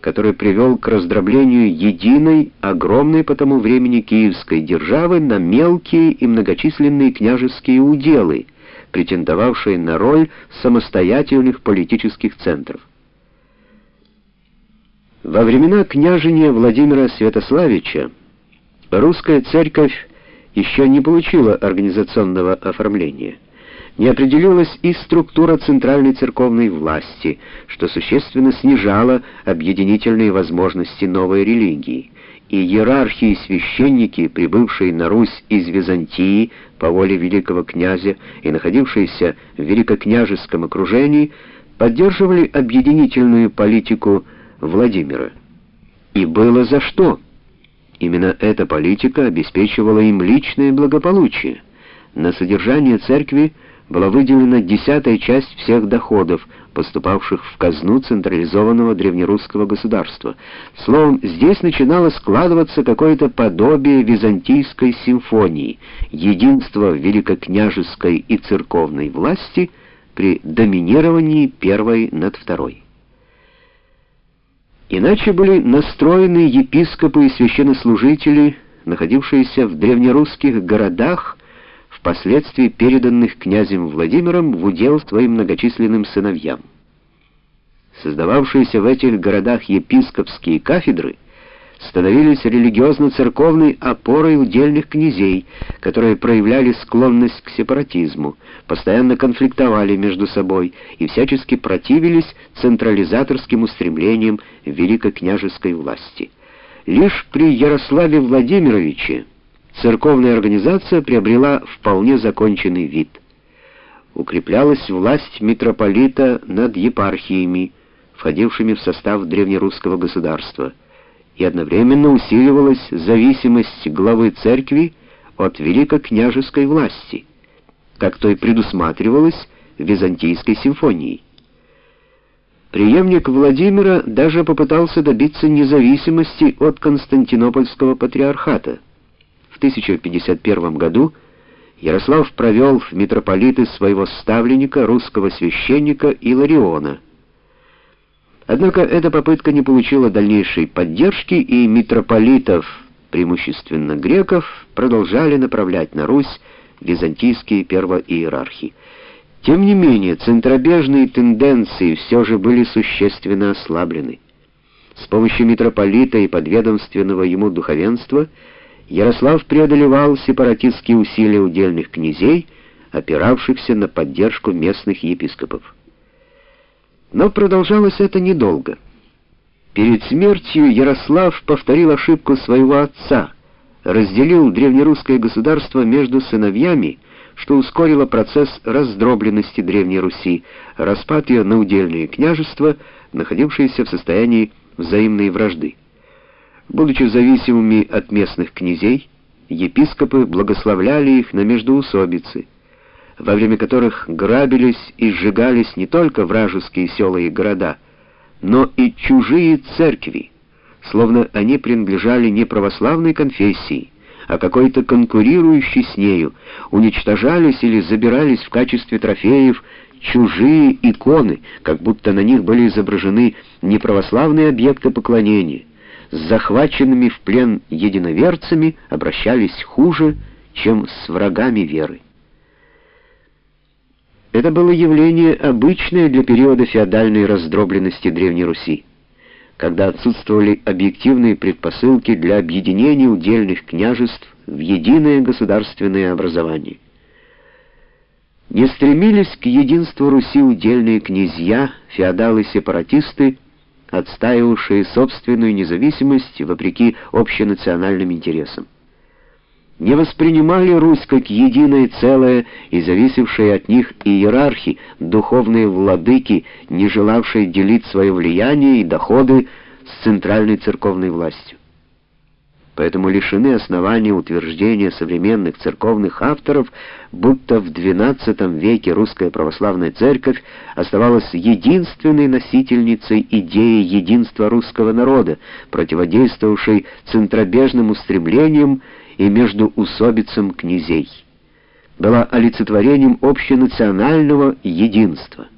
который привел к раздроблению единой, огромной по тому времени киевской державы на мелкие и многочисленные княжеские уделы, претендовавшие на роль самостоятельных политических центров. Во времена княжения Владимира Святославича русская церковь еще не получила организационного оформления. Не определилась и структура центральной церковной власти, что существенно снижало объединительные возможности новой религии. И иерархии священники, прибывшие на Русь из Византии по воле великого князя и находившиеся в великокняжеском окружении, поддерживали объединительную политику Владимира. И было за что. Именно эта политика обеспечивала им личное благополучие. На содержание церкви была выделена десятая часть всех доходов, поступавших в казну централизованного древнерусского государства. Словом, здесь начинало складываться какое-то подобие византийской симфонии, единство великокняжеской и церковной власти при доминировании первой над второй. Иначе были настроены епископы и священнослужители, находившиеся в древнерусских городах, впоследствии переданных князем Владимиром в удел своим многочисленным сыновьям. Создававшиеся в этих городах епископские кафедры — становились религиозно-церковной опорой удельных князей, которые проявляли склонность к сепаратизму, постоянно конфликтовали между собой и всячески противились централизаторским устремлениям великокняжеской власти. Лишь при Ярославе Владимировиче церковная организация приобрела вполне законченный вид. Укреплялась власть митрополита над епархиями, входившими в состав древнерусского государства – и одновременно усиливалась зависимость главы церкви от великокняжеской власти, как то и предусматривалось Византийской симфонией. Преемник Владимира даже попытался добиться независимости от Константинопольского патриархата. В 1051 году Ярослав провел в митрополиты своего ставленника, русского священника Илариона – Однако эта попытка не получила дальнейшей поддержки, и митрополитов, преимущественно греков, продолжали направлять на Русь византийские первоиерархи. Тем не менее, центробежные тенденции все же были существенно ослаблены. С помощью митрополита и подведомственного ему духовенства Ярослав преодолевал сепаратистские усилия удельных князей, опиравшихся на поддержку местных епископов. Но продолжалось это недолго. Перед смертью Ярослав повторил ошибку своего отца, разделил древнерусское государство между сыновьями, что ускорило процесс раздробленности Древней Руси, распад ее на удельные княжества, находившиеся в состоянии взаимной вражды. Будучи зависимыми от местных князей, епископы благословляли их на междоусобицы – во время которых грабились и сжигались не только вражеские села и города, но и чужие церкви, словно они принадлежали не православной конфессии, а какой-то конкурирующей с нею, уничтожались или забирались в качестве трофеев чужие иконы, как будто на них были изображены неправославные объекты поклонения. С захваченными в плен единоверцами обращались хуже, чем с врагами веры. Это было явление обычное для периода феодальной раздробленности Древней Руси, когда отсутствовали объективные предпосылки для объединения удельных княжеств в единое государственное образование. Не стремились к единству Руси удельные князья, феодалы-сепаратисты, отстаивавшие собственную независимость вопреки общенациональным интересам не воспринимали Русь как единое целое и зависевшие от них иерархи, духовные владыки, не желавшие делить свое влияние и доходы с центральной церковной властью. Поэтому лишены основания утверждения современных церковных авторов, будто в XII веке русская православная церковь оставалась единственной носительницей идеи единства русского народа, противодействовавшей центробежным устремлениям и между усобицам князей. Была олицетворением общенационального единства.